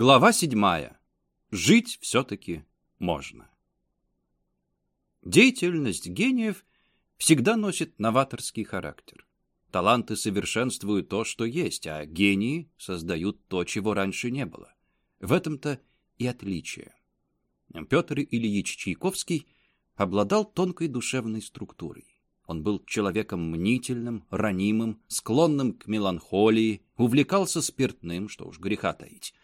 Глава седьмая. Жить все-таки можно. Деятельность гениев всегда носит новаторский характер. Таланты совершенствуют то, что есть, а гении создают то, чего раньше не было. В этом-то и отличие. Петр Ильич Чайковский обладал тонкой душевной структурой. Он был человеком мнительным, ранимым, склонным к меланхолии, увлекался спиртным, что уж греха таить.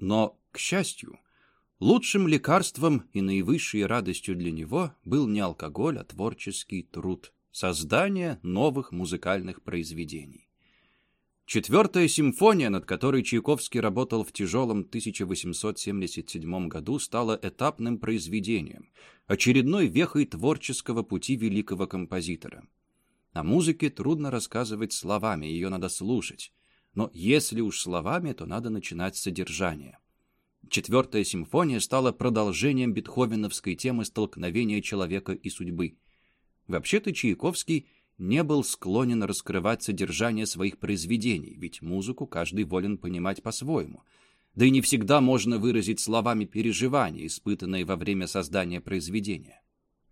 Но, к счастью, лучшим лекарством и наивысшей радостью для него был не алкоголь, а творческий труд, создание новых музыкальных произведений. Четвертая симфония, над которой Чайковский работал в тяжелом 1877 году, стала этапным произведением, очередной вехой творческого пути великого композитора. О музыке трудно рассказывать словами, ее надо слушать. Но если уж словами, то надо начинать с содержания. Четвертая симфония стала продолжением бетховеновской темы столкновения человека и судьбы. Вообще-то Чайковский – не был склонен раскрывать содержание своих произведений, ведь музыку каждый волен понимать по-своему. Да и не всегда можно выразить словами переживания, испытанные во время создания произведения.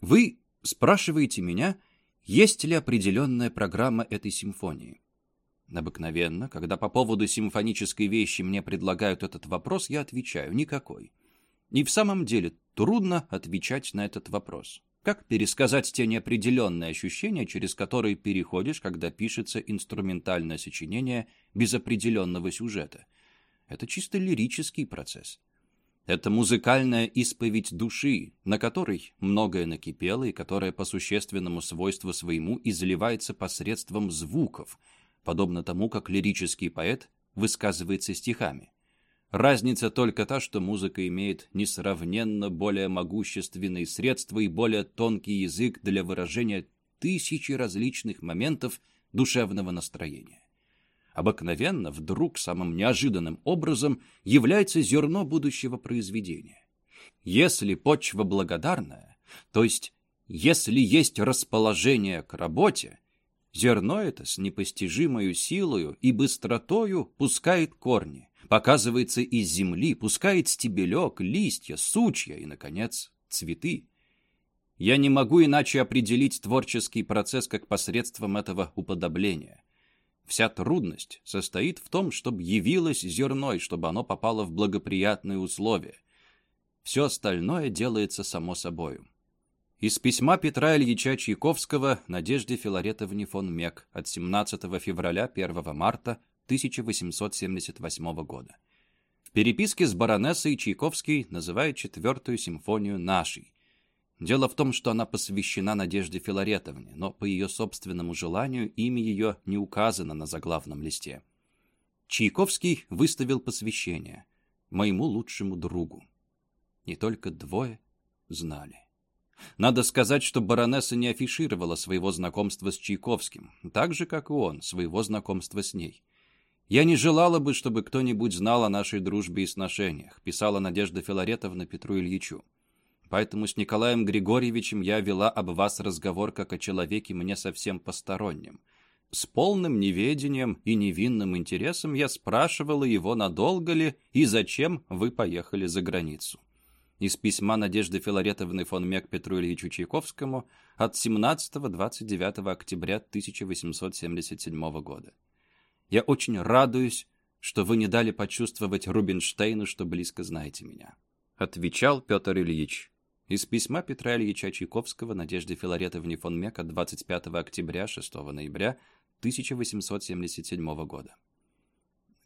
Вы спрашиваете меня, есть ли определенная программа этой симфонии. Обыкновенно, когда по поводу симфонической вещи мне предлагают этот вопрос, я отвечаю – никакой. И в самом деле трудно отвечать на этот вопрос. Как пересказать те неопределенные ощущения, через которые переходишь, когда пишется инструментальное сочинение без определенного сюжета? Это чисто лирический процесс. Это музыкальная исповедь души, на которой многое накипело и которая по существенному свойству своему изливается посредством звуков, подобно тому, как лирический поэт высказывается стихами. Разница только та, что музыка имеет несравненно более могущественные средства и более тонкий язык для выражения тысячи различных моментов душевного настроения. Обыкновенно, вдруг, самым неожиданным образом является зерно будущего произведения. Если почва благодарная, то есть если есть расположение к работе, зерно это с непостижимою силою и быстротою пускает корни, показывается из земли, пускает стебелек, листья, сучья и, наконец, цветы. Я не могу иначе определить творческий процесс как посредством этого уподобления. Вся трудность состоит в том, чтобы явилось зерно и чтобы оно попало в благоприятные условия. Все остальное делается само собою. Из письма Петра Ильича Чайковского Надежде Филаретовне фон Мек от 17 февраля 1 марта 1878 года. В переписке с баронессой Чайковский называет четвертую симфонию нашей. Дело в том, что она посвящена Надежде Филаретовне, но по ее собственному желанию имя ее не указано на заглавном листе. Чайковский выставил посвящение моему лучшему другу. Не только двое знали. Надо сказать, что баронесса не афишировала своего знакомства с Чайковским, так же, как и он, своего знакомства с ней. «Я не желала бы, чтобы кто-нибудь знал о нашей дружбе и сношениях», писала Надежда Филаретовна Петру Ильичу. «Поэтому с Николаем Григорьевичем я вела об вас разговор как о человеке мне совсем постороннем. С полным неведением и невинным интересом я спрашивала его, надолго ли и зачем вы поехали за границу». Из письма Надежды Филаретовны фон Мек Петру Ильичу Чайковскому от 17-29 октября 1877 года. Я очень радуюсь, что вы не дали почувствовать Рубинштейну, что близко знаете меня. Отвечал Петр Ильич. Из письма Петра Ильича Чайковского Надежде Филаретовне фон Мека 25 октября 6 ноября 1877 года.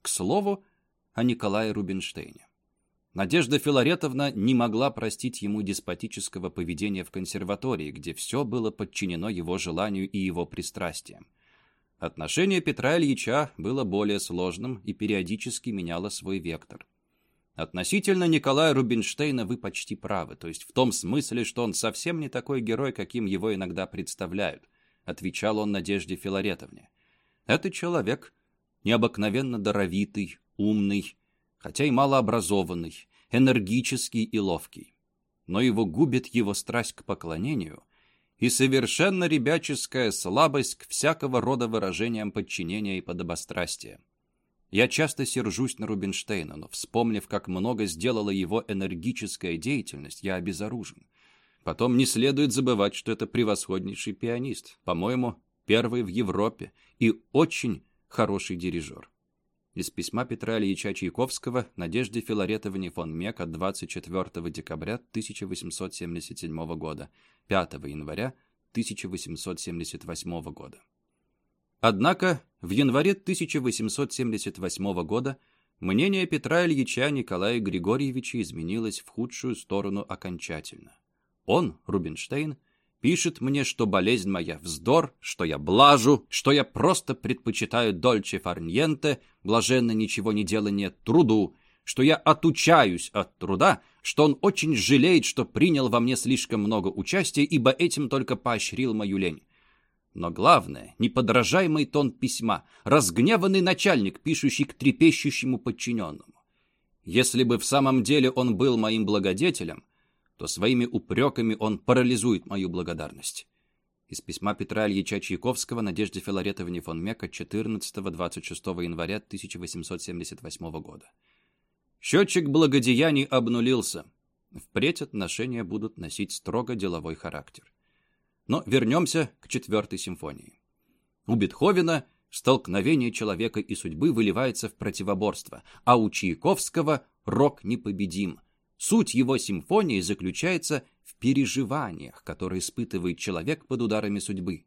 К слову о Николае Рубинштейне. Надежда Филаретовна не могла простить ему деспотического поведения в консерватории, где все было подчинено его желанию и его пристрастиям. Отношение Петра Ильича было более сложным и периодически меняло свой вектор. Относительно Николая Рубинштейна вы почти правы, то есть в том смысле, что он совсем не такой герой, каким его иногда представляют, отвечал он Надежде Филаретовне. Это человек необыкновенно даровитый, умный, хотя и малообразованный, энергический и ловкий. Но его губит его страсть к поклонению – и совершенно ребяческая слабость к всякого рода выражениям подчинения и подобострастия. Я часто сержусь на Рубинштейна, но, вспомнив, как много сделала его энергическая деятельность, я обезоружен. Потом не следует забывать, что это превосходнейший пианист, по-моему, первый в Европе и очень хороший дирижер. Из письма Петра Ильича Чайковского Надежде Филаретовне фон Мек от 24 декабря 1877 года, 5 января 1878 года. Однако в январе 1878 года мнение Петра Ильича Николая Григорьевича изменилось в худшую сторону окончательно. Он, Рубинштейн, пишет мне, что болезнь моя вздор, что я блажу, что я просто предпочитаю дольче фарньенте, блаженно ничего не делание труду, что я отучаюсь от труда, что он очень жалеет, что принял во мне слишком много участия, ибо этим только поощрил мою лень. Но главное, неподражаемый тон письма, разгневанный начальник, пишущий к трепещущему подчиненному. Если бы в самом деле он был моим благодетелем, то своими упреками он парализует мою благодарность. Из письма Петра Ильича Чайковского Надежде Филаретовне фон Мека 14-26 января 1878 года. Счетчик благодеяний обнулился. Впредь отношения будут носить строго деловой характер. Но вернемся к четвертой симфонии. У Бетховена столкновение человека и судьбы выливается в противоборство, а у Чайковского рок непобедим – Суть его симфонии заключается в переживаниях, которые испытывает человек под ударами судьбы.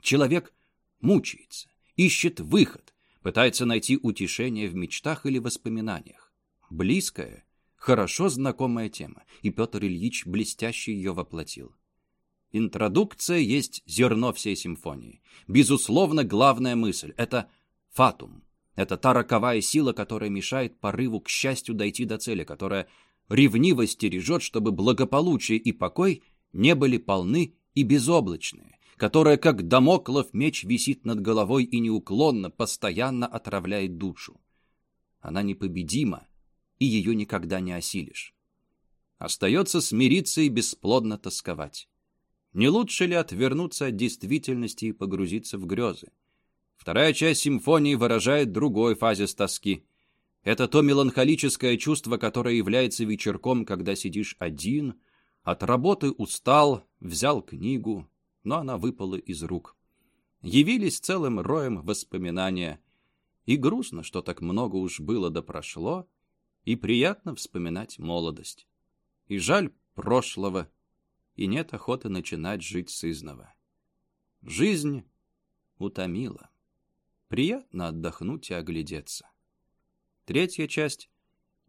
Человек мучается, ищет выход, пытается найти утешение в мечтах или воспоминаниях. Близкая, хорошо знакомая тема, и Петр Ильич блестяще ее воплотил. Интродукция есть зерно всей симфонии. Безусловно, главная мысль — это фатум. Это та роковая сила, которая мешает порыву к счастью дойти до цели, которая ревниво стережет, чтобы благополучие и покой не были полны и безоблачные, которая, как домоклов меч, висит над головой и неуклонно, постоянно отравляет душу. Она непобедима, и ее никогда не осилишь. Остается смириться и бесплодно тосковать. Не лучше ли отвернуться от действительности и погрузиться в грезы? Вторая часть симфонии выражает другой фазис тоски — это то меланхолическое чувство, которое является вечерком, когда сидишь один, от работы устал, взял книгу, но она выпала из рук. Явились целым роем воспоминания. И грустно, что так много уж было да прошло, и приятно вспоминать молодость. И жаль прошлого, и нет охоты начинать жить сызново. Жизнь утомила. Приятно отдохнуть и оглядеться. Третья часть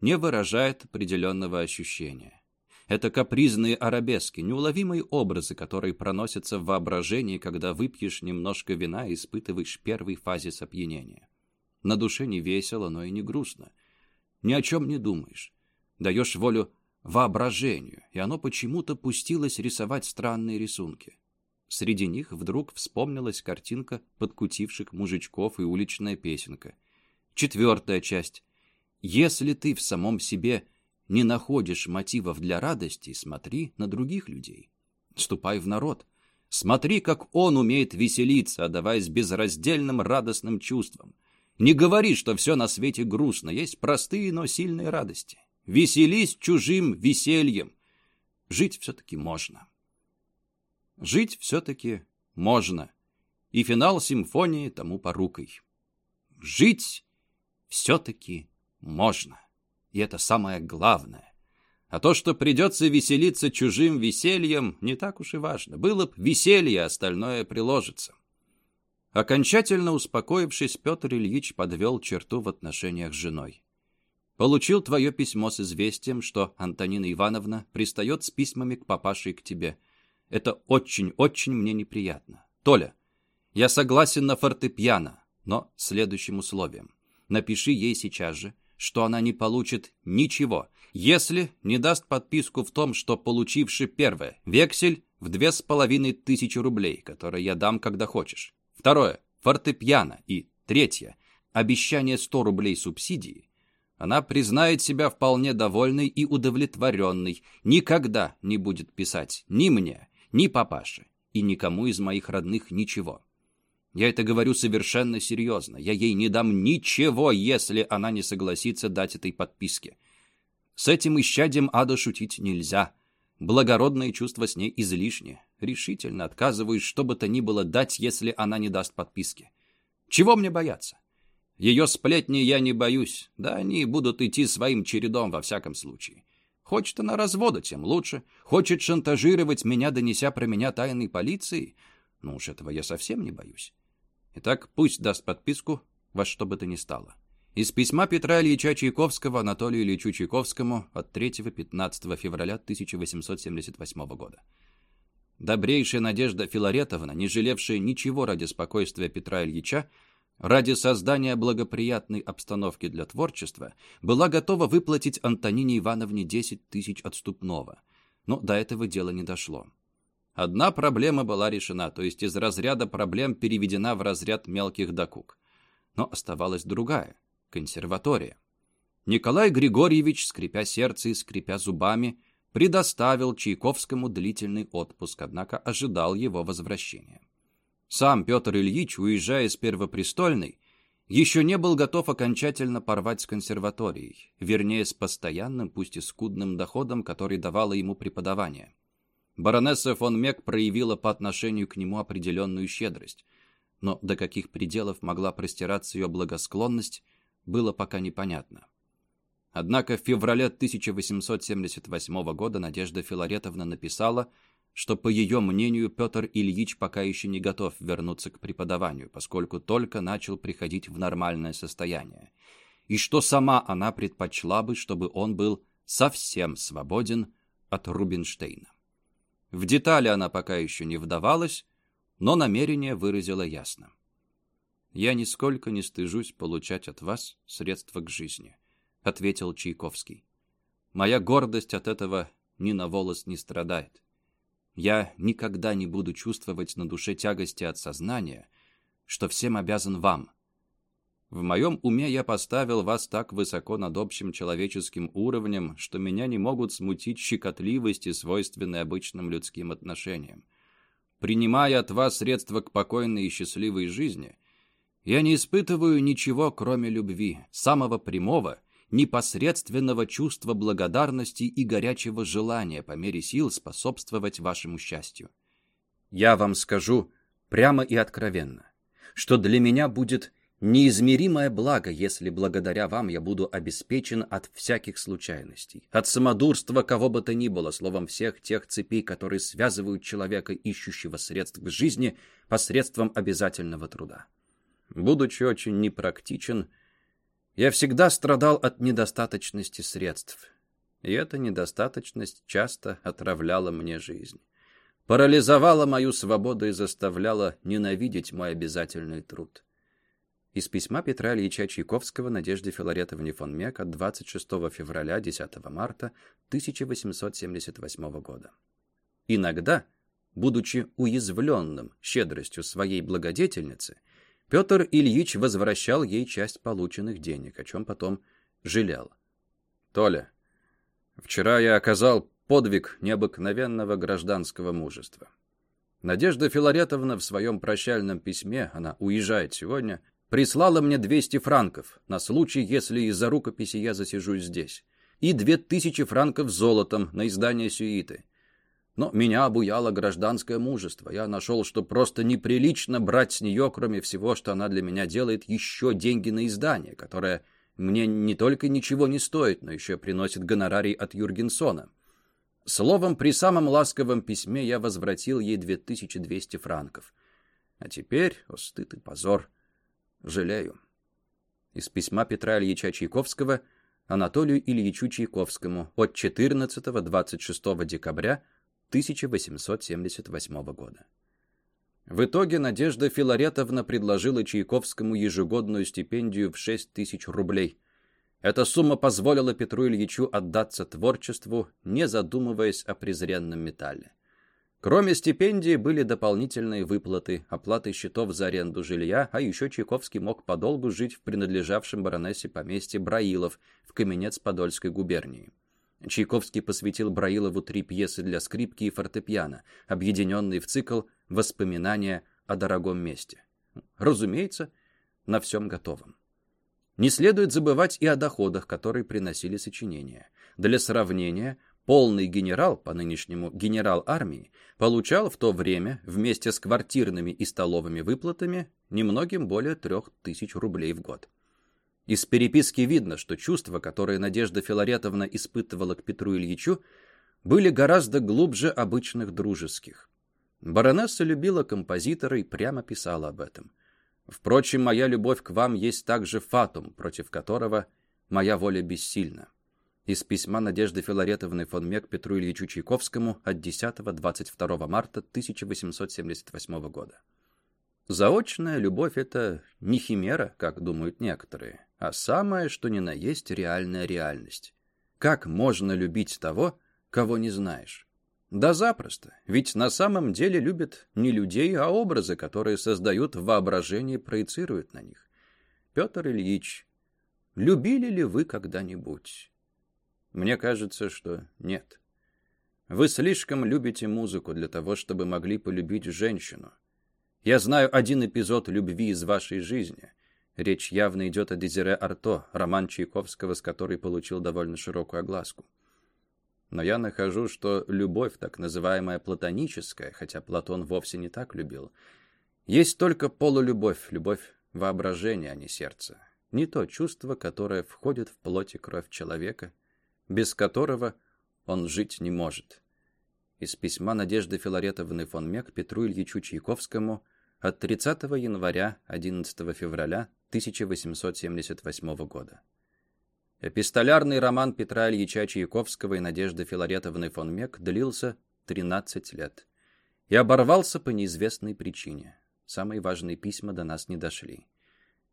не выражает определенного ощущения. Это капризные арабески, неуловимые образы, которые проносятся в воображении, когда выпьешь немножко вина и испытываешь первый фазис опьянения. На душе не весело, но и не грустно. Ни о чем не думаешь. Даешь волю воображению, и оно почему-то пустилось рисовать странные рисунки. Среди них вдруг вспомнилась картинка подкутивших мужичков и уличная песенка. Четвертая часть если ты в самом себе не находишь мотивов для радости, смотри на других людей. Ступай в народ. Смотри, как он умеет веселиться, отдаваясь безраздельным радостным чувствам. Не говори, что все на свете грустно. Есть простые, но сильные радости. Веселись чужим весельем. Жить все-таки можно. Жить все-таки можно. И финал симфонии тому порукой. Жить все-таки можно. И это самое главное. А то, что придется веселиться чужим весельем, не так уж и важно. Было б веселье, остальное приложится. Окончательно успокоившись, Петр Ильич подвел черту в отношениях с женой. Получил твое письмо с известием, что Антонина Ивановна пристает с письмами к папаше и к тебе. Это очень-очень мне неприятно. Толя, я согласен на фортепиано, но следующим условием. Напиши ей сейчас же, что она не получит ничего, если не даст подписку в том, что получивший первое, вексель в две с половиной тысячи рублей, которые я дам, когда хочешь. Второе, фортепиано. И третье, обещание 100 рублей субсидии. Она признает себя вполне довольной и удовлетворенной, никогда не будет писать ни мне, ни папаше и никому из моих родных ничего. Я это говорю совершенно серьезно. Я ей не дам ничего, если она не согласится дать этой подписке. С этим исчадием ада шутить нельзя. Благородные чувства с ней излишни. Решительно отказываюсь, что бы то ни было дать, если она не даст подписки. Чего мне бояться? Ее сплетни я не боюсь. Да они будут идти своим чередом во всяком случае. Хочет она развода, тем лучше. Хочет шантажировать меня, донеся про меня тайной полиции. Ну уж этого я совсем не боюсь. Итак, пусть даст подписку во что бы то ни стало. Из письма Петра Ильича Чайковского Анатолию Ильичу Чайковскому от 3-15 февраля 1878 года. Добрейшая Надежда Филаретовна, не жалевшая ничего ради спокойствия Петра Ильича, ради создания благоприятной обстановки для творчества, была готова выплатить Антонине Ивановне 10 тысяч отступного. Но до этого дело не дошло. Одна проблема была решена, то есть из разряда проблем переведена в разряд мелких докук. Но оставалась другая – консерватория. Николай Григорьевич, скрипя сердце и скрипя зубами, предоставил Чайковскому длительный отпуск, однако ожидал его возвращения. Сам Петр Ильич, уезжая с Первопрестольной, еще не был готов окончательно порвать с консерваторией, вернее, с постоянным, пусть и скудным доходом, который давало ему преподавание. Баронесса фон Мек проявила по отношению к нему определенную щедрость, но до каких пределов могла простираться ее благосклонность, было пока непонятно. Однако в феврале 1878 года Надежда Филаретовна написала, что, по ее мнению, Петр Ильич пока еще не готов вернуться к преподаванию, поскольку только начал приходить в нормальное состояние, и что сама она предпочла бы, чтобы он был совсем свободен от Рубинштейна. В детали она пока еще не вдавалась, но намерение выразила ясно. «Я нисколько не стыжусь получать от вас средства к жизни», — ответил Чайковский. «Моя гордость от этого ни на волос не страдает. Я никогда не буду чувствовать на душе тягости от сознания, что всем обязан вам, в моем уме я поставил вас так высоко над общим человеческим уровнем, что меня не могут смутить щекотливости, свойственные обычным людским отношениям. Принимая от вас средства к покойной и счастливой жизни, я не испытываю ничего, кроме любви, самого прямого, непосредственного чувства благодарности и горячего желания по мере сил способствовать вашему счастью. Я вам скажу прямо и откровенно, что для меня будет Неизмеримое благо, если благодаря вам я буду обеспечен от всяких случайностей, от самодурства кого бы то ни было, словом, всех тех цепей, которые связывают человека, ищущего средств к жизни, посредством обязательного труда. Будучи очень непрактичен, я всегда страдал от недостаточности средств, и эта недостаточность часто отравляла мне жизнь. Парализовала мою свободу и заставляла ненавидеть мой обязательный труд. Из письма Петра Ильича Чайковского Надежде Филаретовне фон Мек от 26 февраля 10 марта 1878 года. Иногда, будучи уязвленным щедростью своей благодетельницы, Петр Ильич возвращал ей часть полученных денег, о чем потом жалел. «Толя, вчера я оказал подвиг необыкновенного гражданского мужества. Надежда Филаретовна в своем прощальном письме, она уезжает сегодня, прислала мне 200 франков на случай, если из-за рукописи я засижусь здесь, и 2000 франков золотом на издание сюиты. Но меня обуяло гражданское мужество. Я нашел, что просто неприлично брать с нее, кроме всего, что она для меня делает, еще деньги на издание, которое мне не только ничего не стоит, но еще приносит гонорарий от Юргенсона. Словом, при самом ласковом письме я возвратил ей 2200 франков. А теперь, о стыд и позор, Жалею. Из письма Петра Ильича Чайковского Анатолию Ильичу Чайковскому от 14-26 декабря 1878 года. В итоге Надежда Филаретовна предложила Чайковскому ежегодную стипендию в 6 тысяч рублей. Эта сумма позволила Петру Ильичу отдаться творчеству, не задумываясь о презренном металле. Кроме стипендии были дополнительные выплаты, оплаты счетов за аренду жилья, а еще Чайковский мог подолгу жить в принадлежавшем баронессе поместье Браилов в Каменец-Подольской губернии. Чайковский посвятил Браилову три пьесы для скрипки и фортепиано, объединенные в цикл «Воспоминания о дорогом месте». Разумеется, на всем готовом. Не следует забывать и о доходах, которые приносили сочинения. Для сравнения, полный генерал, по нынешнему генерал армии, получал в то время вместе с квартирными и столовыми выплатами немногим более трех тысяч рублей в год. Из переписки видно, что чувства, которые Надежда Филаретовна испытывала к Петру Ильичу, были гораздо глубже обычных дружеских. Баронесса любила композитора и прямо писала об этом. Впрочем, моя любовь к вам есть также фатум, против которого моя воля бессильна. Из письма Надежды Филаретовны фон Мек Петру Ильичу Чайковскому от 10-22 марта 1878 года. Заочная любовь — это не химера, как думают некоторые, а самое, что ни на есть, реальная реальность. Как можно любить того, кого не знаешь? Да запросто, ведь на самом деле любят не людей, а образы, которые создают в воображении и проецируют на них. Петр Ильич, любили ли вы когда-нибудь? Мне кажется, что нет. Вы слишком любите музыку для того, чтобы могли полюбить женщину. Я знаю один эпизод любви из вашей жизни. Речь явно идет о Дезире Арто, роман Чайковского, с которой получил довольно широкую огласку. Но я нахожу, что любовь, так называемая платоническая, хотя Платон вовсе не так любил, есть только полулюбовь, любовь воображения, а не сердца. Не то чувство, которое входит в плоть и кровь человека, без которого он жить не может из письма Надежды Филаретовны фон Мек Петру Ильичу Чайковскому от 30 января 11 февраля 1878 года. Эпистолярный роман Петра Ильича Чайковского и Надежды Филаретовны фон Мек длился 13 лет и оборвался по неизвестной причине. Самые важные письма до нас не дошли.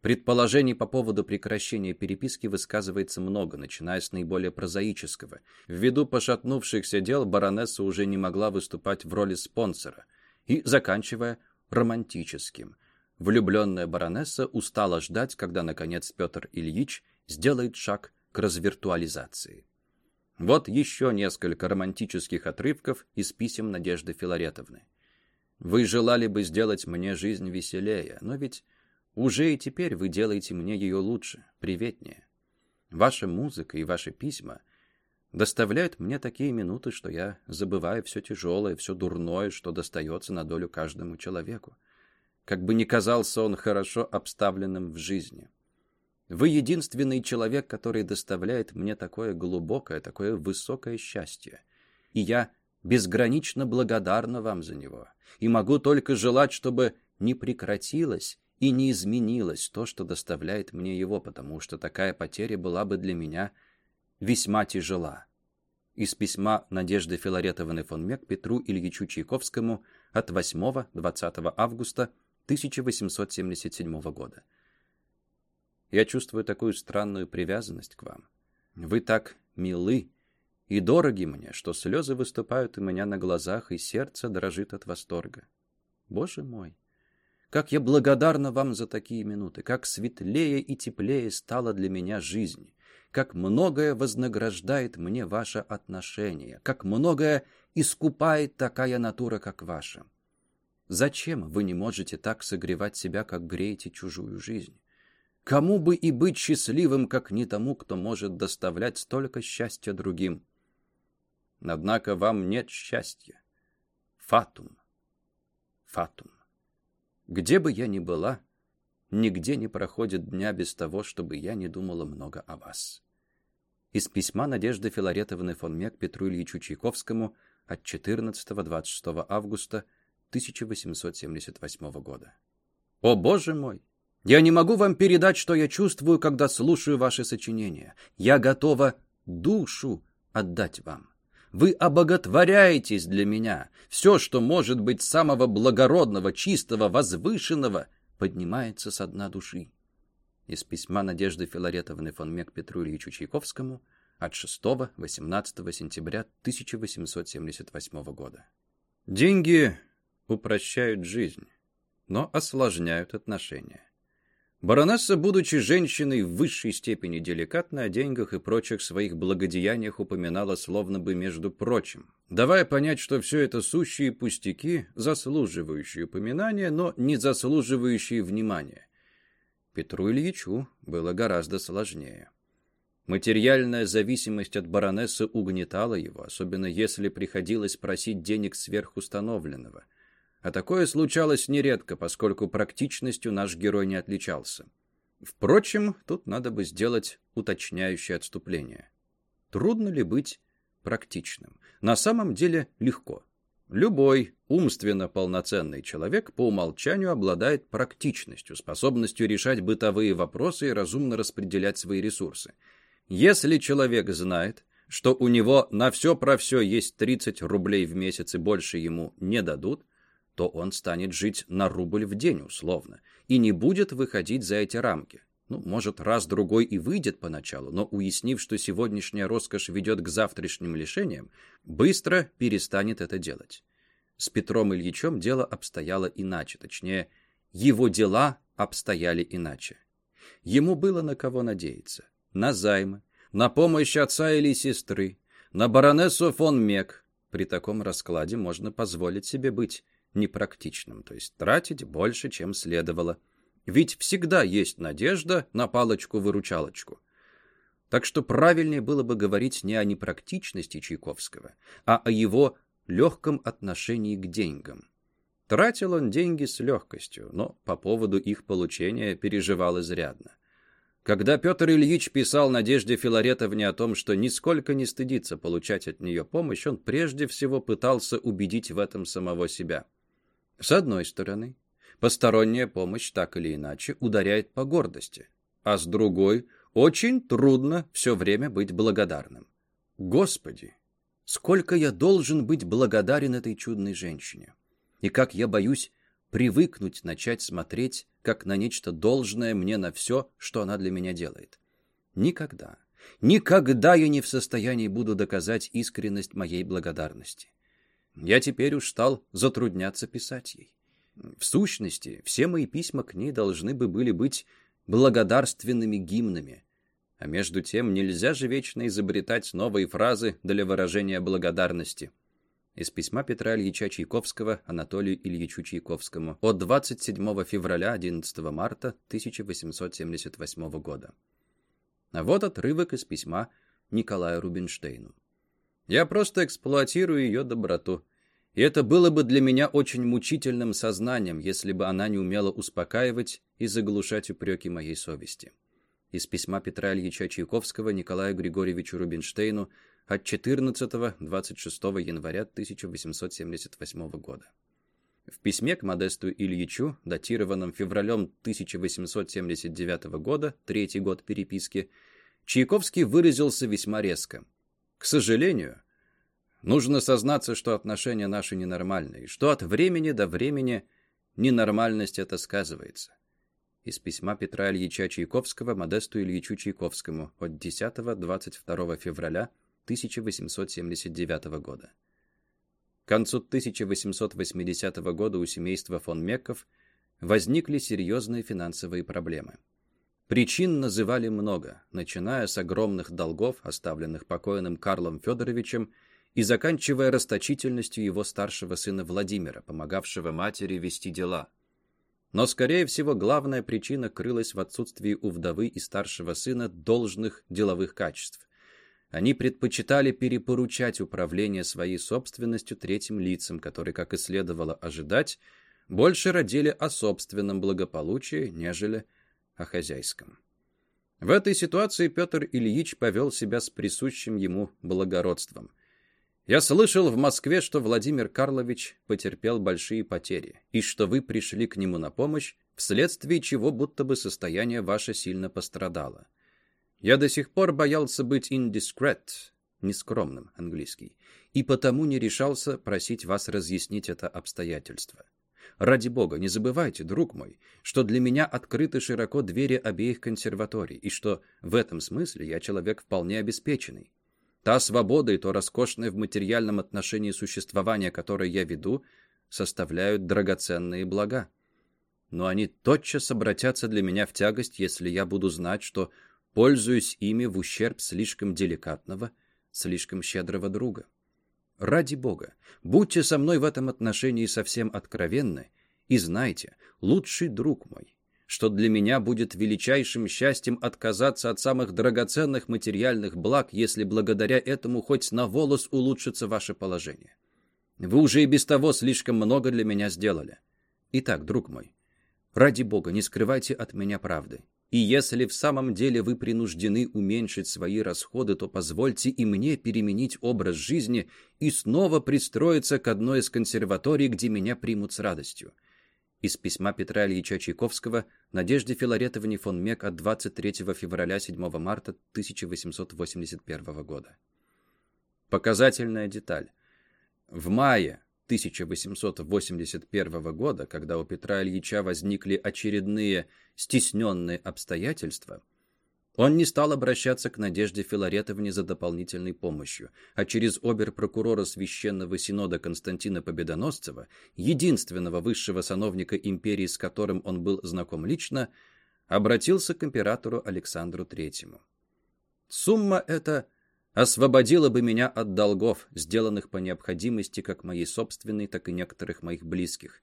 Предположений по поводу прекращения переписки высказывается много, начиная с наиболее прозаического. Ввиду пошатнувшихся дел баронесса уже не могла выступать в роли спонсора, и заканчивая романтическим. Влюбленная баронесса устала ждать, когда, наконец, Петр Ильич сделает шаг к развиртуализации. Вот еще несколько романтических отрывков из писем Надежды Филаретовны. «Вы желали бы сделать мне жизнь веселее, но ведь уже и теперь вы делаете мне ее лучше, приветнее. Ваша музыка и ваши письма доставляют мне такие минуты, что я забываю все тяжелое, все дурное, что достается на долю каждому человеку. Как бы ни казался он хорошо обставленным в жизни. Вы единственный человек, который доставляет мне такое глубокое, такое высокое счастье. И я безгранично благодарна вам за него. И могу только желать, чтобы не прекратилось и не изменилось то, что доставляет мне его, потому что такая потеря была бы для меня весьма тяжела. Из письма Надежды Филаретовны фон Мек Петру Ильичу Чайковскому от 8-20 августа 1877 года. Я чувствую такую странную привязанность к вам. Вы так милы и дороги мне, что слезы выступают у меня на глазах, и сердце дрожит от восторга. Боже мой! Как я благодарна вам за такие минуты, как светлее и теплее стала для меня жизнь, как многое вознаграждает мне ваше отношение, как многое искупает такая натура, как ваша. Зачем вы не можете так согревать себя, как греете чужую жизнь? Кому бы и быть счастливым, как не тому, кто может доставлять столько счастья другим? Однако вам нет счастья. Фатум. Фатум. Где бы я ни была, нигде не проходит дня без того, чтобы я не думала много о вас. Из письма Надежды Филаретовны фон Мек Петру Ильичу Чайковскому от 14-26 августа 1878 года. О, Боже мой! Я не могу вам передать, что я чувствую, когда слушаю ваши сочинения. Я готова душу отдать вам. Вы обоготворяетесь для меня. Все, что может быть самого благородного, чистого, возвышенного, поднимается со дна души. Из письма Надежды Филаретовны фон Мек Петру Ильичу Чайковскому от 6-18 сентября 1878 года. Деньги упрощают жизнь, но осложняют отношения. Баронесса, будучи женщиной в высшей степени деликатной, о деньгах и прочих своих благодеяниях упоминала словно бы между прочим, давая понять, что все это сущие пустяки, заслуживающие упоминания, но не заслуживающие внимания. Петру Ильичу было гораздо сложнее. Материальная зависимость от баронессы угнетала его, особенно если приходилось просить денег сверхустановленного. А такое случалось нередко, поскольку практичностью наш герой не отличался. Впрочем, тут надо бы сделать уточняющее отступление. Трудно ли быть практичным? На самом деле легко. Любой умственно полноценный человек по умолчанию обладает практичностью, способностью решать бытовые вопросы и разумно распределять свои ресурсы – если человек знает, что у него на все про все есть 30 рублей в месяц и больше ему не дадут, то он станет жить на рубль в день условно и не будет выходить за эти рамки. Ну, может, раз-другой и выйдет поначалу, но уяснив, что сегодняшняя роскошь ведет к завтрашним лишениям, быстро перестанет это делать. С Петром Ильичем дело обстояло иначе, точнее, его дела обстояли иначе. Ему было на кого надеяться на займы, на помощь отца или сестры, на баронессу фон Мек. При таком раскладе можно позволить себе быть непрактичным, то есть тратить больше, чем следовало. Ведь всегда есть надежда на палочку-выручалочку. Так что правильнее было бы говорить не о непрактичности Чайковского, а о его легком отношении к деньгам. Тратил он деньги с легкостью, но по поводу их получения переживал изрядно. Когда Петр Ильич писал Надежде Филаретовне о том, что нисколько не стыдится получать от нее помощь, он прежде всего пытался убедить в этом самого себя. С одной стороны, посторонняя помощь так или иначе ударяет по гордости, а с другой, очень трудно все время быть благодарным. Господи, сколько я должен быть благодарен этой чудной женщине! И как я боюсь привыкнуть начать смотреть как на нечто должное мне на все, что она для меня делает. Никогда, никогда я не в состоянии буду доказать искренность моей благодарности. Я теперь уж стал затрудняться писать ей. В сущности, все мои письма к ней должны бы были быть благодарственными гимнами, а между тем нельзя же вечно изобретать новые фразы для выражения благодарности. Из письма Петра Ильича Чайковского Анатолию Ильичу Чайковскому от 27 февраля 11 марта 1878 года. Вот отрывок из письма Николаю Рубинштейну. «Я просто эксплуатирую ее доброту. И это было бы для меня очень мучительным сознанием, если бы она не умела успокаивать и заглушать упреки моей совести». Из письма Петра Ильича Чайковского Николаю Григорьевичу Рубинштейну от 14-26 января 1878 года. В письме к Модесту Ильичу, датированном февралем 1879 года, третий год переписки, Чайковский выразился весьма резко. «К сожалению, нужно сознаться, что отношения наши ненормальные, и что от времени до времени ненормальность это сказывается». Из письма Петра Ильича Чайковского Модесту Ильичу Чайковскому от 10-22 февраля 1879 года. К концу 1880 года у семейства фон Мекков возникли серьезные финансовые проблемы. Причин называли много, начиная с огромных долгов, оставленных покойным Карлом Федоровичем, и заканчивая расточительностью его старшего сына Владимира, помогавшего матери вести дела. Но, скорее всего, главная причина крылась в отсутствии у вдовы и старшего сына должных деловых качеств, они предпочитали перепоручать управление своей собственностью третьим лицам, которые, как и следовало ожидать, больше родили о собственном благополучии, нежели о хозяйском. В этой ситуации Петр Ильич повел себя с присущим ему благородством. «Я слышал в Москве, что Владимир Карлович потерпел большие потери, и что вы пришли к нему на помощь, вследствие чего будто бы состояние ваше сильно пострадало. Я до сих пор боялся быть indiscreet, нескромным, английский, и потому не решался просить вас разъяснить это обстоятельство. Ради бога, не забывайте, друг мой, что для меня открыты широко двери обеих консерваторий, и что в этом смысле я человек вполне обеспеченный. Та свобода и то роскошное в материальном отношении существование, которое я веду, составляют драгоценные блага. но они тотчас обратятся для меня в тягость, если я буду знать, что пользуюсь ими в ущерб слишком деликатного, слишком щедрого друга. Ради Бога, будьте со мной в этом отношении совсем откровенны и знайте, лучший друг мой, что для меня будет величайшим счастьем отказаться от самых драгоценных материальных благ, если благодаря этому хоть на волос улучшится ваше положение. Вы уже и без того слишком много для меня сделали. Итак, друг мой, ради Бога, не скрывайте от меня правды. И если в самом деле вы принуждены уменьшить свои расходы, то позвольте и мне переменить образ жизни и снова пристроиться к одной из консерваторий, где меня примут с радостью. Из письма Петра Ильича Чайковского Надежде Филаретовне фон Мек от 23 февраля 7 марта 1881 года. Показательная деталь. В мае 1881 года, когда у Петра Ильича возникли очередные стесненные обстоятельства, он не стал обращаться к Надежде Филаретовне за дополнительной помощью, а через обер-прокурора Священного Синода Константина Победоносцева, единственного высшего сановника империи, с которым он был знаком лично, обратился к императору Александру Третьему. Сумма эта освободила бы меня от долгов, сделанных по необходимости как моей собственной, так и некоторых моих близких,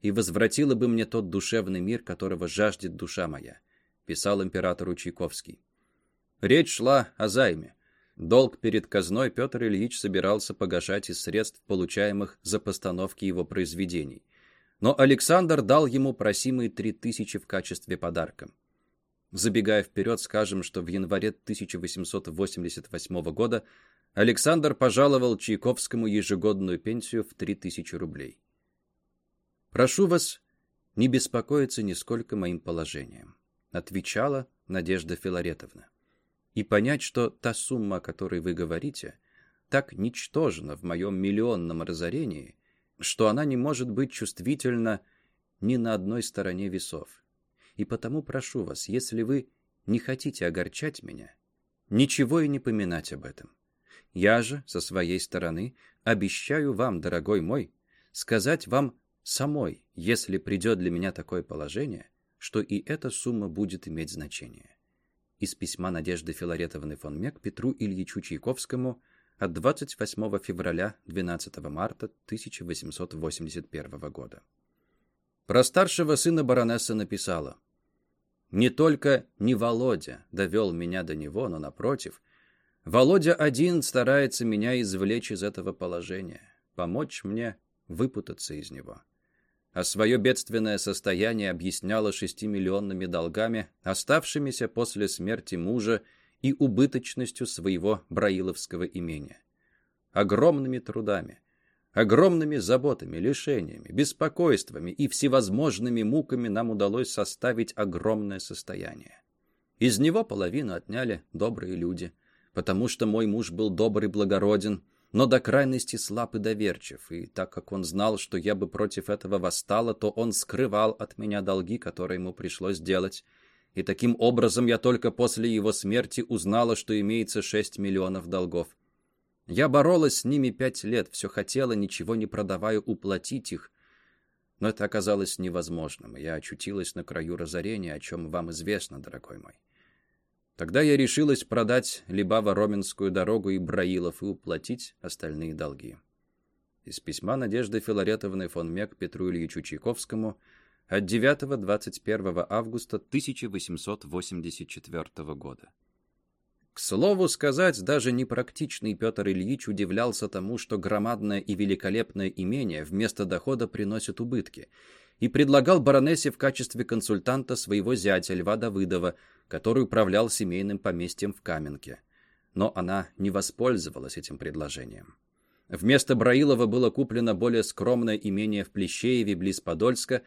и возвратила бы мне тот душевный мир, которого жаждет душа моя, писал императору Чайковский. Речь шла о займе. Долг перед казной Петр Ильич собирался погашать из средств, получаемых за постановки его произведений. Но Александр дал ему просимые три тысячи в качестве подарка. Забегая вперед, скажем, что в январе 1888 года Александр пожаловал Чайковскому ежегодную пенсию в 3000 рублей. «Прошу вас не беспокоиться нисколько моим положением», отвечала Надежда Филаретовна. «И понять, что та сумма, о которой вы говорите, так ничтожна в моем миллионном разорении, что она не может быть чувствительна ни на одной стороне весов и потому прошу вас, если вы не хотите огорчать меня, ничего и не поминать об этом. Я же, со своей стороны, обещаю вам, дорогой мой, сказать вам самой, если придет для меня такое положение, что и эта сумма будет иметь значение. Из письма Надежды Филаретовны фон Мек Петру Ильичу Чайковскому от 28 февраля 12 марта 1881 года. Про старшего сына баронесса написала – не только не Володя довел меня до него, но напротив, Володя один старается меня извлечь из этого положения, помочь мне выпутаться из него. А свое бедственное состояние объясняла шестимиллионными долгами, оставшимися после смерти мужа и убыточностью своего браиловского имения. Огромными трудами, Огромными заботами, лишениями, беспокойствами и всевозможными муками нам удалось составить огромное состояние. Из него половину отняли добрые люди, потому что мой муж был добр и благороден, но до крайности слаб и доверчив, и так как он знал, что я бы против этого восстала, то он скрывал от меня долги, которые ему пришлось делать, и таким образом я только после его смерти узнала, что имеется 6 миллионов долгов. Я боролась с ними пять лет, все хотела, ничего не продавая, уплатить их. Но это оказалось невозможным, я очутилась на краю разорения, о чем вам известно, дорогой мой. Тогда я решилась продать Либаво-Роменскую дорогу и Браилов и уплатить остальные долги. Из письма Надежды Филаретовны фон Мек Петру Ильичу Чайковскому от 9-21 августа 1884 года. К слову сказать, даже непрактичный Петр Ильич удивлялся тому, что громадное и великолепное имение вместо дохода приносит убытки, и предлагал баронессе в качестве консультанта своего зятя Льва Давыдова, который управлял семейным поместьем в Каменке. Но она не воспользовалась этим предложением. Вместо Браилова было куплено более скромное имение в Плещееве, близ Подольска,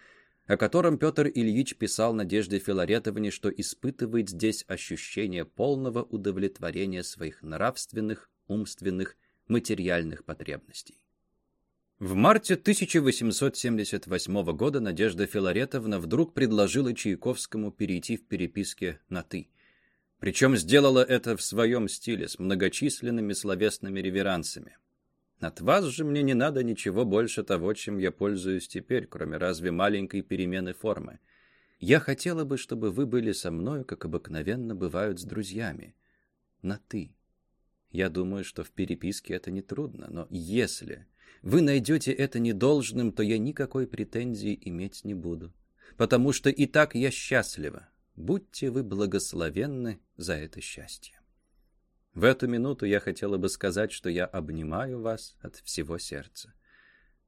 о котором Петр Ильич писал Надежде Филаретовне, что испытывает здесь ощущение полного удовлетворения своих нравственных, умственных, материальных потребностей. В марте 1878 года Надежда Филаретовна вдруг предложила Чайковскому перейти в переписке на «ты». Причем сделала это в своем стиле, с многочисленными словесными реверансами. От вас же мне не надо ничего больше того, чем я пользуюсь теперь, кроме разве маленькой перемены формы. Я хотела бы, чтобы вы были со мною, как обыкновенно бывают с друзьями. На «ты». Я думаю, что в переписке это нетрудно, но если вы найдете это недолжным, то я никакой претензии иметь не буду, потому что и так я счастлива. Будьте вы благословенны за это счастье. В эту минуту я хотела бы сказать, что я обнимаю вас от всего сердца.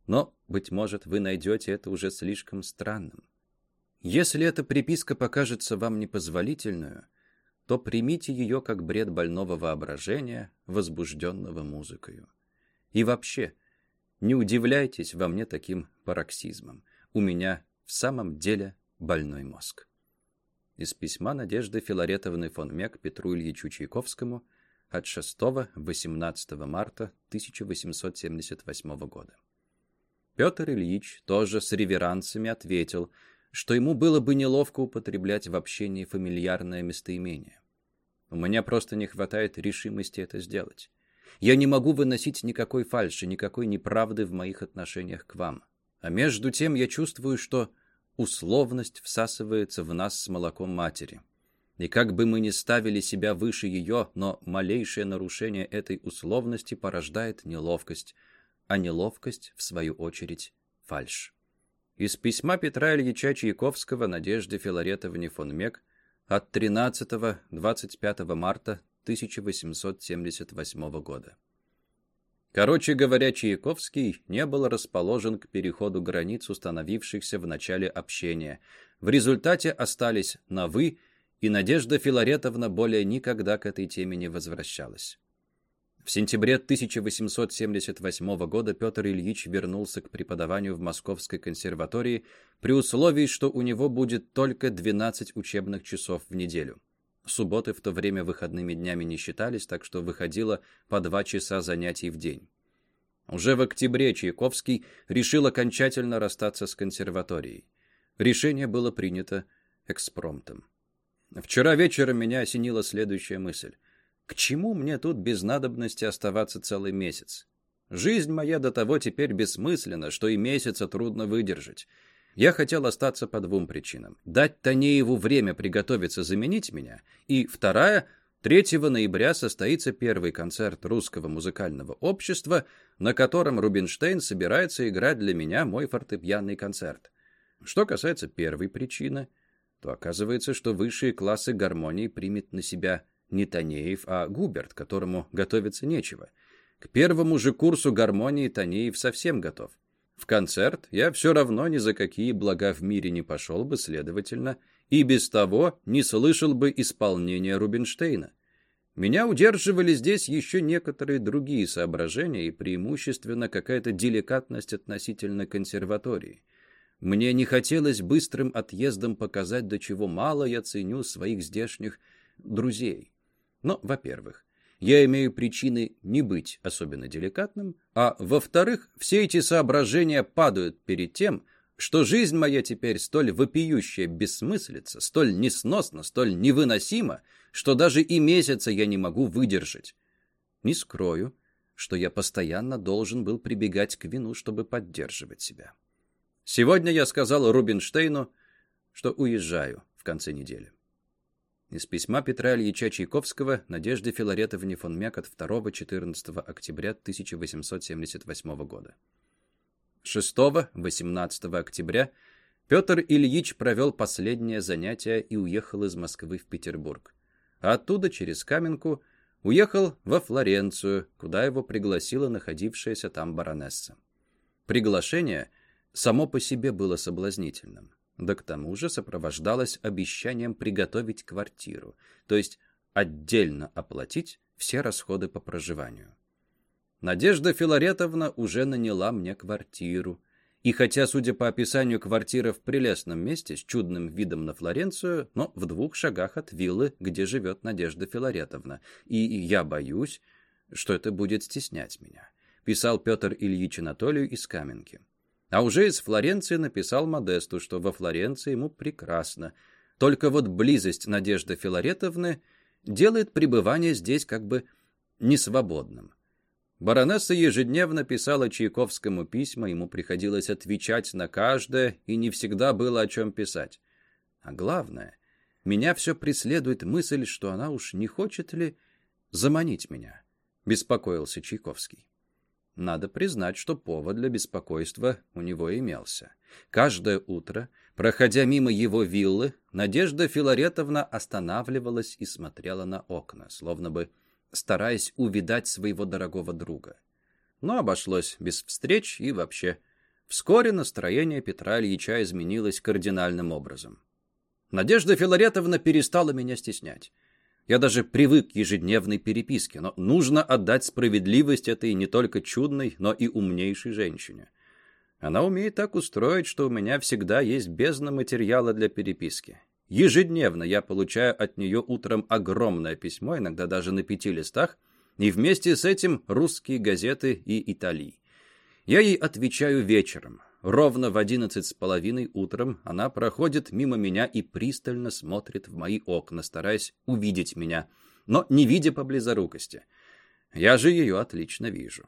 Но, быть может, вы найдете это уже слишком странным. Если эта приписка покажется вам непозволительную, то примите ее как бред больного воображения, возбужденного музыкою. И вообще, не удивляйтесь во мне таким пароксизмом. У меня в самом деле больной мозг. Из письма Надежды Филаретовны фон Мек Петру Ильичу Чайковскому от 6-18 марта 1878 года. Петр Ильич тоже с реверансами ответил, что ему было бы неловко употреблять в общении фамильярное местоимение. У меня просто не хватает решимости это сделать. Я не могу выносить никакой фальши, никакой неправды в моих отношениях к вам. А между тем я чувствую, что условность всасывается в нас с молоком матери. И как бы мы ни ставили себя выше ее, но малейшее нарушение этой условности порождает неловкость, а неловкость, в свою очередь, фальшь. Из письма Петра Ильича Чайковского Надежде Филаретовне фон Мек от 13-25 марта 1878 года. Короче говоря, Чайковский не был расположен к переходу границ, установившихся в начале общения. В результате остались на «вы», и Надежда Филаретовна более никогда к этой теме не возвращалась. В сентябре 1878 года Петр Ильич вернулся к преподаванию в Московской консерватории при условии, что у него будет только 12 учебных часов в неделю. Субботы в то время выходными днями не считались, так что выходило по два часа занятий в день. Уже в октябре Чайковский решил окончательно расстаться с консерваторией. Решение было принято экспромтом. Вчера вечером меня осенила следующая мысль. К чему мне тут без надобности оставаться целый месяц? Жизнь моя до того теперь бессмысленна, что и месяца трудно выдержать. Я хотел остаться по двум причинам. Дать Танееву время приготовиться заменить меня. И вторая, 3 ноября состоится первый концерт Русского музыкального общества, на котором Рубинштейн собирается играть для меня мой фортепианный концерт. Что касается первой причины – то оказывается, что высшие классы гармонии примет на себя не Танеев, а Губерт, которому готовиться нечего. К первому же курсу гармонии Танеев совсем готов. В концерт я все равно ни за какие блага в мире не пошел бы, следовательно, и без того не слышал бы исполнения Рубинштейна. Меня удерживали здесь еще некоторые другие соображения и преимущественно какая-то деликатность относительно консерватории. Мне не хотелось быстрым отъездом показать, до чего мало я ценю своих здешних друзей. Но, во-первых, я имею причины не быть особенно деликатным, а, во-вторых, все эти соображения падают перед тем, что жизнь моя теперь столь вопиющая бессмыслица, столь несносна, столь невыносима, что даже и месяца я не могу выдержать. Не скрою, что я постоянно должен был прибегать к вину, чтобы поддерживать себя. Сегодня я сказал Рубинштейну, что уезжаю в конце недели. Из письма Петра Ильича Чайковского Надежде Филаретовне фон Мяк от 2-14 октября 1878 года. 6-18 октября Петр Ильич провел последнее занятие и уехал из Москвы в Петербург. А оттуда через Каменку уехал во Флоренцию, куда его пригласила находившаяся там баронесса. Приглашение – само по себе было соблазнительным. Да к тому же сопровождалось обещанием приготовить квартиру, то есть отдельно оплатить все расходы по проживанию. Надежда Филаретовна уже наняла мне квартиру, и хотя, судя по описанию, квартира в прелестном месте с чудным видом на Флоренцию, но в двух шагах от виллы, где живет Надежда Филаретовна, и я боюсь, что это будет стеснять меня, писал Петр Ильич Анатолию из Каменки. А уже из Флоренции написал Модесту, что во Флоренции ему прекрасно. Только вот близость Надежды Филаретовны делает пребывание здесь как бы несвободным. Баронесса ежедневно писала Чайковскому письма, ему приходилось отвечать на каждое, и не всегда было о чем писать. А главное, меня все преследует мысль, что она уж не хочет ли заманить меня, беспокоился Чайковский. Надо признать, что повод для беспокойства у него имелся. Каждое утро, проходя мимо его виллы, Надежда Филаретовна останавливалась и смотрела на окна, словно бы стараясь увидать своего дорогого друга. Но обошлось без встреч и вообще. Вскоре настроение Петра Ильича изменилось кардинальным образом. Надежда Филаретовна перестала меня стеснять. Я даже привык к ежедневной переписке, но нужно отдать справедливость этой не только чудной, но и умнейшей женщине. Она умеет так устроить, что у меня всегда есть бездна материала для переписки. Ежедневно я получаю от нее утром огромное письмо, иногда даже на пяти листах, и вместе с этим русские газеты и Италии. Я ей отвечаю вечером. Ровно в одиннадцать с половиной утром она проходит мимо меня и пристально смотрит в мои окна, стараясь увидеть меня, но не видя по близорукости. Я же ее отлично вижу.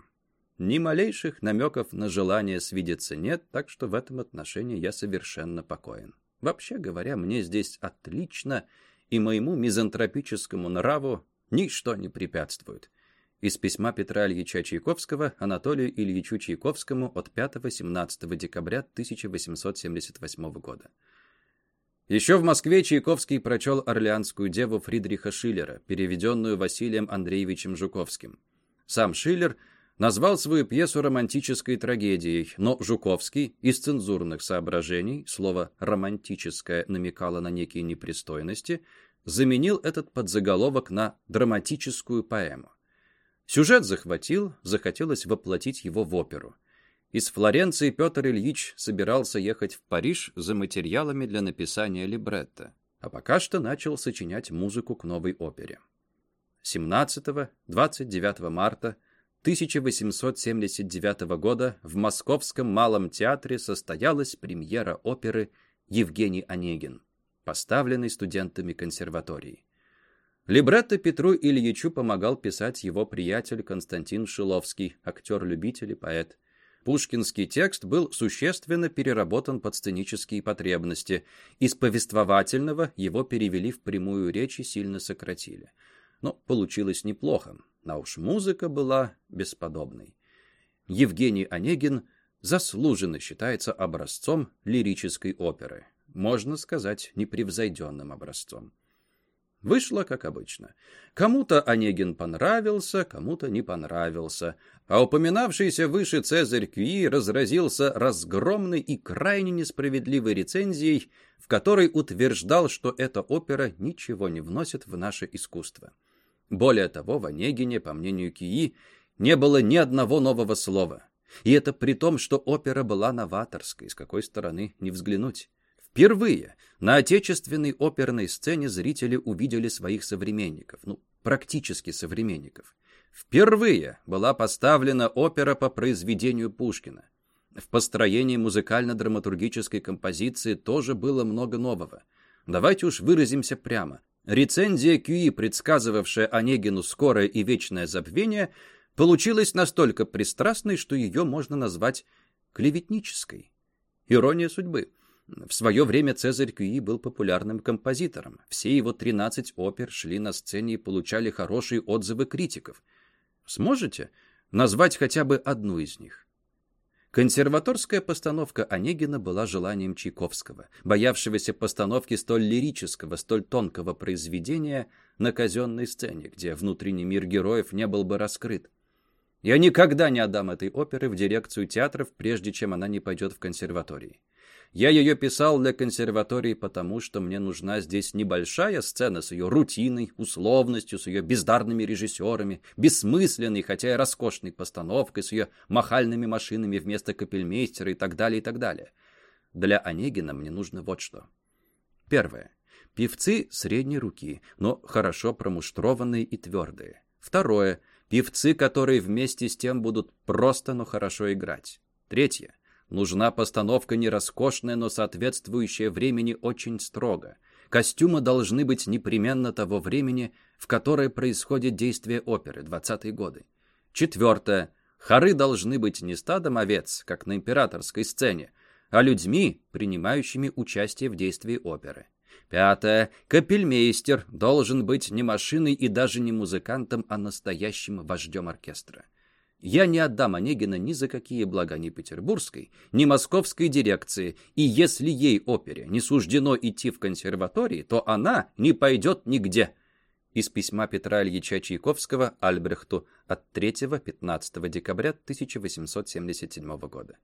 Ни малейших намеков на желание свидеться нет, так что в этом отношении я совершенно покоен. Вообще говоря, мне здесь отлично, и моему мизантропическому нраву ничто не препятствует. Из письма Петра Ильича Чайковского Анатолию Ильичу Чайковскому от 5-17 декабря 1878 года. Еще в Москве Чайковский прочел «Орлеанскую деву» Фридриха Шиллера, переведенную Василием Андреевичем Жуковским. Сам Шиллер – назвал свою пьесу романтической трагедией, но Жуковский из цензурных соображений, слово «романтическое» намекало на некие непристойности, заменил этот подзаголовок на драматическую поэму. Сюжет захватил, захотелось воплотить его в оперу. Из Флоренции Петр Ильич собирался ехать в Париж за материалами для написания либретто, а пока что начал сочинять музыку к новой опере. 17-29 марта 1879 года в Московском Малом театре состоялась премьера оперы «Евгений Онегин», поставленной студентами консерватории. Либретто Петру Ильичу помогал писать его приятель Константин Шиловский, актер-любитель и поэт. Пушкинский текст был существенно переработан под сценические потребности. Из повествовательного его перевели в прямую речь и сильно сократили. Но получилось неплохо а уж музыка была бесподобной. Евгений Онегин заслуженно считается образцом лирической оперы. Можно сказать, непревзойденным образцом. Вышло, как обычно. Кому-то Онегин понравился, кому-то не понравился. А упоминавшийся выше Цезарь Кюи разразился разгромной и крайне несправедливой рецензией, в которой утверждал, что эта опера ничего не вносит в наше искусство. Более того, в Онегине, по мнению Кии, не было ни одного нового слова. И это при том, что опера была новаторской, с какой стороны не взглянуть. Впервые на отечественной оперной сцене зрители увидели своих современников, ну, практически современников. Впервые была поставлена опера по произведению Пушкина. В построении музыкально-драматургической композиции тоже было много нового. Давайте уж выразимся прямо. Рецензия Кьюи, предсказывавшая Онегину скорое и вечное забвение, получилась настолько пристрастной, что ее можно назвать клеветнической. Ирония судьбы. В свое время Цезарь Кьюи был популярным композитором. Все его 13 опер шли на сцене и получали хорошие отзывы критиков. Сможете назвать хотя бы одну из них? Консерваторская постановка Онегина была желанием Чайковского, боявшегося постановки столь лирического, столь тонкого произведения на казенной сцене, где внутренний мир героев не был бы раскрыт. Я никогда не отдам этой оперы в дирекцию театров, прежде чем она не пойдет в консерватории. Я ее писал для консерватории, потому что мне нужна здесь небольшая сцена с ее рутиной, условностью, с ее бездарными режиссерами, бессмысленной, хотя и роскошной постановкой, с ее махальными машинами вместо капельмейстера и так далее, и так далее. Для Онегина мне нужно вот что. Первое. Певцы средней руки, но хорошо промуштрованные и твердые. Второе. Певцы, которые вместе с тем будут просто, но хорошо играть. Третье. Нужна постановка не роскошная, но соответствующая времени очень строго. Костюмы должны быть непременно того времени, в которое происходит действие оперы, 20-е годы. Четвертое. Хоры должны быть не стадом овец, как на императорской сцене, а людьми, принимающими участие в действии оперы. Пятое. Капельмейстер должен быть не машиной и даже не музыкантом, а настоящим вождем оркестра. Я не отдам Онегина ни за какие блага ни петербургской, ни московской дирекции, и если ей опере не суждено идти в консерватории, то она не пойдет нигде. Из письма Петра Ильича Чайковского Альбрехту от 3-15 декабря 1877 года.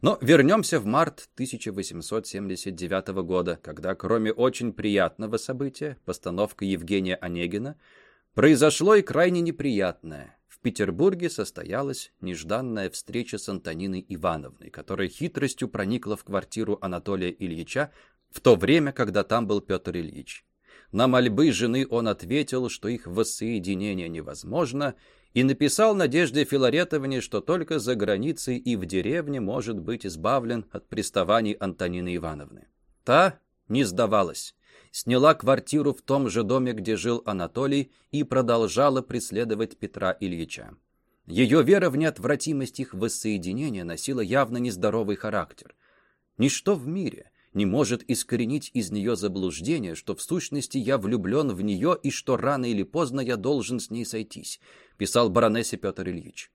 Но вернемся в март 1879 года, когда, кроме очень приятного события, постановка Евгения Онегина, произошло и крайне неприятное. Петербурге состоялась нежданная встреча с Антониной Ивановной, которая хитростью проникла в квартиру Анатолия Ильича в то время, когда там был Петр Ильич. На мольбы жены он ответил, что их воссоединение невозможно, и написал Надежде Филаретовне, что только за границей и в деревне может быть избавлен от приставаний Антонины Ивановны. Та не сдавалась, сняла квартиру в том же доме, где жил Анатолий, и продолжала преследовать Петра Ильича. Ее вера в неотвратимость их воссоединения носила явно нездоровый характер. Ничто в мире не может искоренить из нее заблуждение, что в сущности я влюблен в нее и что рано или поздно я должен с ней сойтись, писал баронессе Петр Ильич.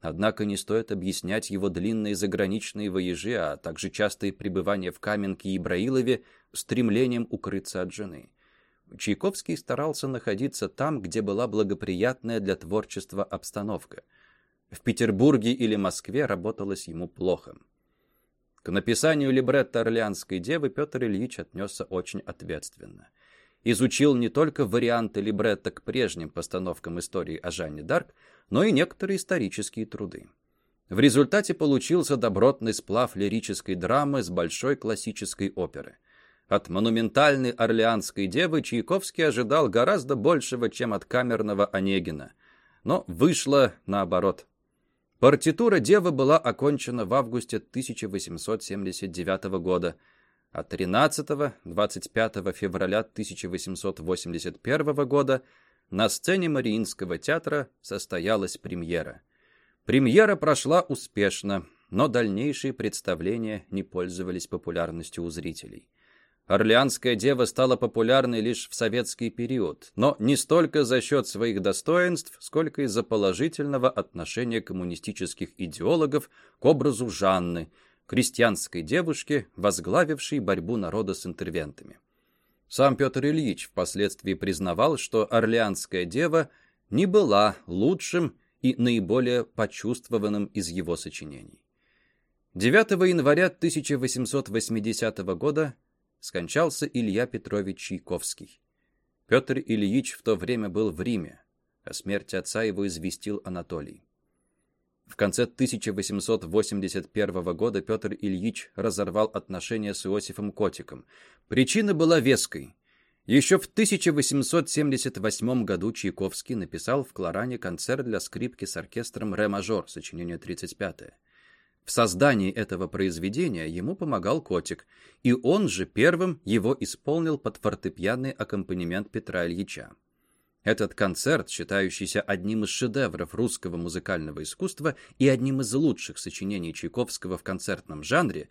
Однако не стоит объяснять его длинные заграничные воежи, а также частые пребывания в Каменке и Браилове стремлением укрыться от жены. Чайковский старался находиться там, где была благоприятная для творчества обстановка. В Петербурге или Москве работалось ему плохо. К написанию либретто «Орлеанской девы» Петр Ильич отнесся очень ответственно. Изучил не только варианты либретто к прежним постановкам истории о Жанне Дарк, но и некоторые исторические труды. В результате получился добротный сплав лирической драмы с большой классической оперы. От монументальной Орлеанской девы Чайковский ожидал гораздо большего, чем от камерного Онегина. Но вышло наоборот. Партитура девы была окончена в августе 1879 года, а 13-25 февраля 1881 года на сцене Мариинского театра состоялась премьера. Премьера прошла успешно, но дальнейшие представления не пользовались популярностью у зрителей. Орлеанская дева стала популярной лишь в советский период, но не столько за счет своих достоинств, сколько из-за положительного отношения коммунистических идеологов к образу Жанны, крестьянской девушки, возглавившей борьбу народа с интервентами. Сам Петр Ильич впоследствии признавал, что Орлеанская дева не была лучшим и наиболее почувствованным из его сочинений. 9 января 1880 года скончался Илья Петрович Чайковский. Петр Ильич в то время был в Риме. О смерти отца его известил Анатолий. В конце 1881 года Петр Ильич разорвал отношения с Иосифом Котиком. Причина была веской. Еще в 1878 году Чайковский написал в Кларане концерт для скрипки с оркестром «Ре-мажор», сочинение 35 -е. В создании этого произведения ему помогал котик, и он же первым его исполнил под фортепианный аккомпанемент Петра Ильича. Этот концерт, считающийся одним из шедевров русского музыкального искусства и одним из лучших сочинений Чайковского в концертном жанре,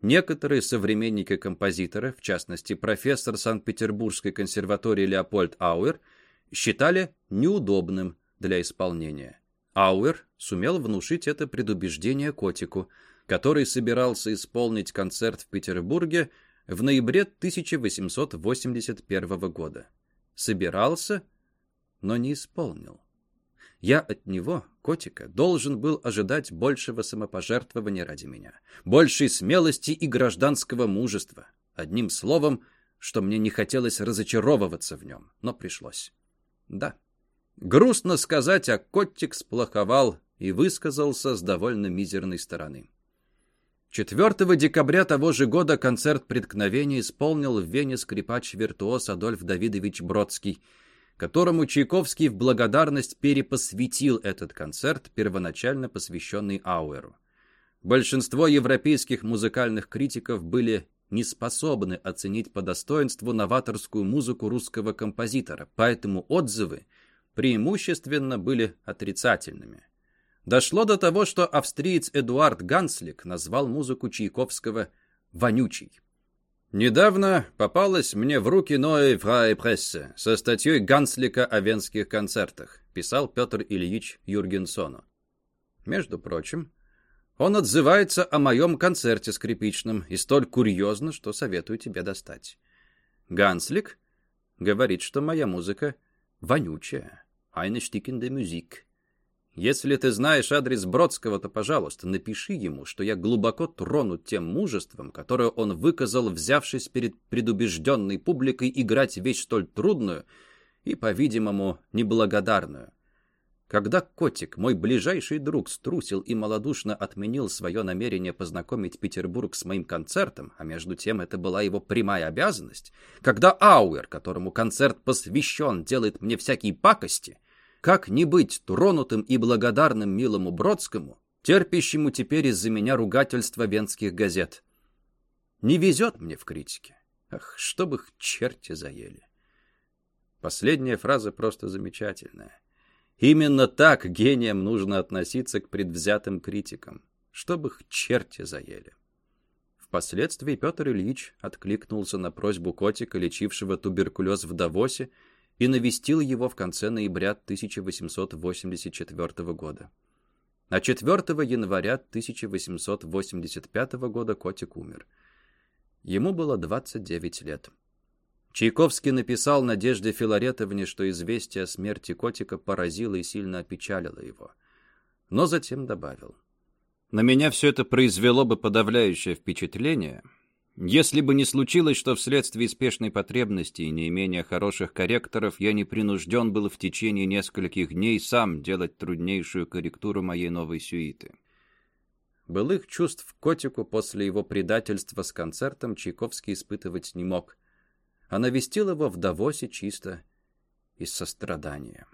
некоторые современники композитора, в частности профессор Санкт-Петербургской консерватории Леопольд Ауэр, считали неудобным для исполнения. Ауэр сумел внушить это предубеждение котику, который собирался исполнить концерт в Петербурге в ноябре 1881 года. Собирался, но не исполнил. Я от него, котика, должен был ожидать большего самопожертвования ради меня, большей смелости и гражданского мужества. Одним словом, что мне не хотелось разочаровываться в нем, но пришлось. Да, Грустно сказать, а котик сплоховал и высказался с довольно мизерной стороны. 4 декабря того же года концерт преткновения исполнил в Вене скрипач-виртуоз Адольф Давидович Бродский, которому Чайковский в благодарность перепосвятил этот концерт, первоначально посвященный Ауэру. Большинство европейских музыкальных критиков были не способны оценить по достоинству новаторскую музыку русского композитора, поэтому отзывы – преимущественно были отрицательными. Дошло до того, что австриец Эдуард Ганслик назвал музыку Чайковского «вонючей». Недавно попалась мне в руки Ноэ Фрае Прессе со статьей Ганслика о венских концертах, писал Петр Ильич Юргенсону. Между прочим, он отзывается о моем концерте скрипичном и столь курьезно, что советую тебе достать. Ганслик говорит, что моя музыка вонючая. Eine stickende Musik. Если ты знаешь адрес Бродского, то, пожалуйста, напиши ему, что я глубоко тронут тем мужеством, которое он выказал, взявшись перед предубежденной публикой играть вещь столь трудную и, по-видимому, неблагодарную. Когда котик, мой ближайший друг, струсил и малодушно отменил свое намерение познакомить Петербург с моим концертом, а между тем это была его прямая обязанность, когда Ауэр, которому концерт посвящен, делает мне всякие пакости — как не быть тронутым и благодарным милому Бродскому, терпящему теперь из-за меня ругательства венских газет? Не везет мне в критике. Ах, чтобы их черти заели. Последняя фраза просто замечательная. Именно так гениям нужно относиться к предвзятым критикам, чтобы их черти заели. Впоследствии Петр Ильич откликнулся на просьбу котика, лечившего туберкулез в Давосе, и навестил его в конце ноября 1884 года. А 4 января 1885 года котик умер. Ему было 29 лет. Чайковский написал Надежде Филаретовне, что известие о смерти котика поразило и сильно опечалило его. Но затем добавил. «На меня все это произвело бы подавляющее впечатление, если бы не случилось, что вследствие спешной потребности и неимения хороших корректоров я не принужден был в течение нескольких дней сам делать труднейшую корректуру моей новой сюиты. Былых чувств котику после его предательства с концертом Чайковский испытывать не мог, а навестил его в Давосе чисто из сострадания.